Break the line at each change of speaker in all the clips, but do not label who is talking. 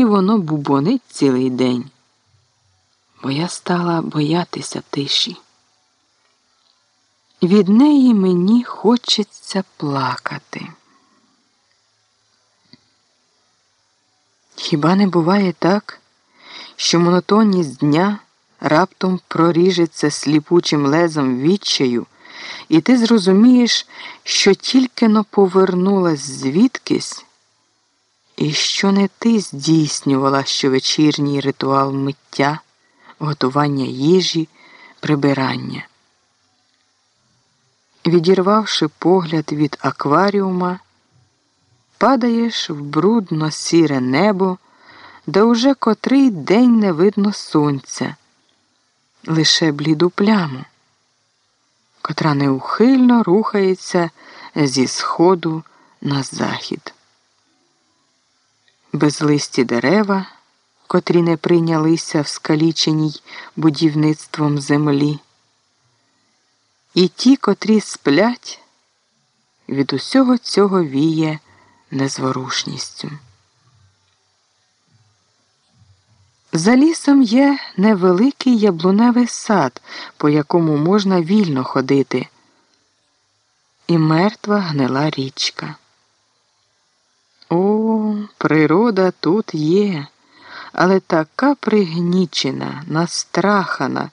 і воно бубонить цілий день. Бо я стала боятися тиші. Від неї мені хочеться плакати. Хіба не буває так, що монотонність дня раптом проріжеться сліпучим лезом відчаю, і ти зрозумієш, що тільки но повернулась звідкись, і що не ти здійснювала щовечірній ритуал миття, готування їжі, прибирання. Відірвавши погляд від акваріума, падаєш в брудно сіре небо, де уже котрий день не видно сонця, лише бліду пляму, котра неухильно рухається зі сходу на захід. Безлисті дерева, котрі не прийнялися в скаліченій будівництвом землі. І ті, котрі сплять, від усього цього віє незворушністю. За лісом є невеликий яблуневий сад, по якому можна вільно ходити, і мертва гнила річка. Природа тут є, але така пригнічена, настрахана,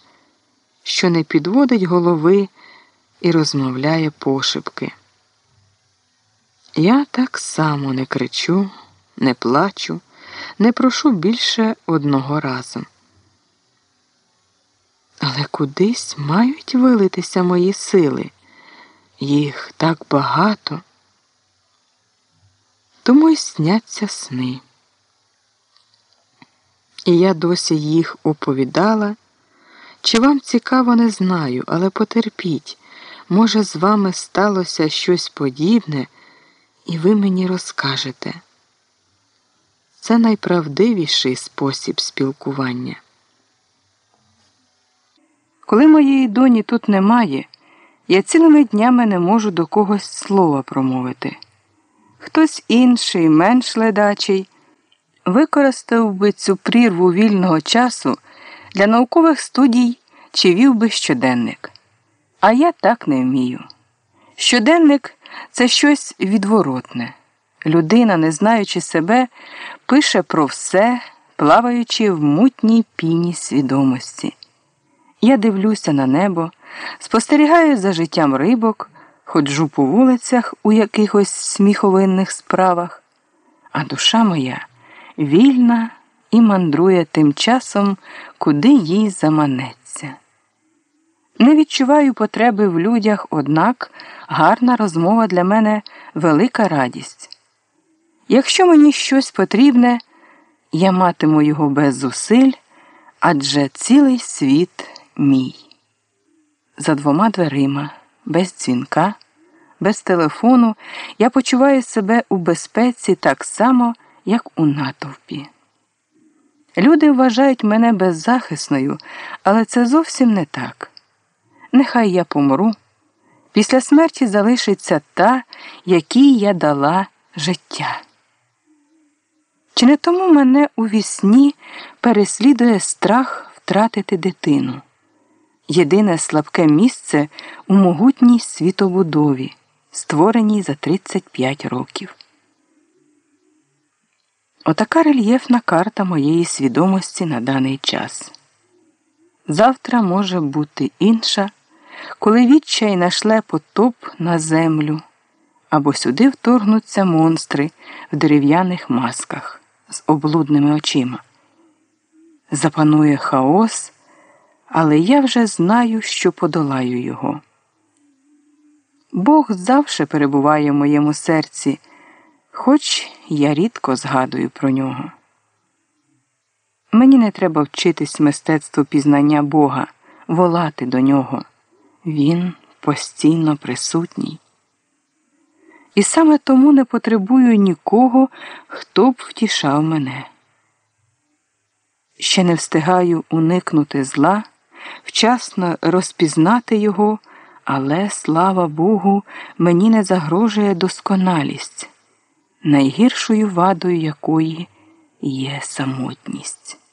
що не підводить голови і розмовляє пошепки. Я так само не кричу, не плачу, не прошу більше одного разу. Але кудись мають вилитися мої сили, їх так багато. Тому й сняться сни. І я досі їх оповідала. Чи вам цікаво, не знаю, але потерпіть, може, з вами сталося щось подібне і ви мені розкажете. Це найправдивіший спосіб спілкування. Коли моєї доні тут немає, я цілими днями не можу до когось слова промовити. Хтось інший, менш ледачий, використав би цю прірву вільного часу для наукових студій чи вів би щоденник. А я так не вмію. Щоденник це щось відворотне. Людина, не знаючи себе, пише про все, плаваючи в мутній піні свідомості. Я дивлюся на небо, спостерігаю за життям рибок, ходжу по вулицях у якихось сміховинних справах, а душа моя вільна і мандрує тим часом, куди їй заманеться. Не відчуваю потреби в людях, однак гарна розмова для мене велика радість. Якщо мені щось потрібне, я матиму його без зусиль, адже цілий світ мій. За двома дверима, без дзвінка, без телефону я почуваю себе у безпеці так само, як у натовпі. Люди вважають мене беззахисною, але це зовсім не так. Нехай я помру. Після смерті залишиться та, якій я дала життя. Чи не тому мене у вісні переслідує страх втратити дитину? Єдине слабке місце у могутній світобудові, створеній за 35 років. Отака рельєфна карта моєї свідомості на даний час. Завтра може бути інша, коли відчай нашле потоп на землю, або сюди вторгнуться монстри в дерев'яних масках з облудними очима. Запанує хаос, але я вже знаю, що подолаю його. Бог завше перебуває в моєму серці, хоч я рідко згадую про нього. Мені не треба вчитись мистецтву пізнання Бога, волати до нього. Він постійно присутній. І саме тому не потребую нікого, хто б втішав мене. Ще не встигаю уникнути зла, вчасно розпізнати його, але, слава Богу, мені не загрожує досконалість, найгіршою вадою якої є самотність.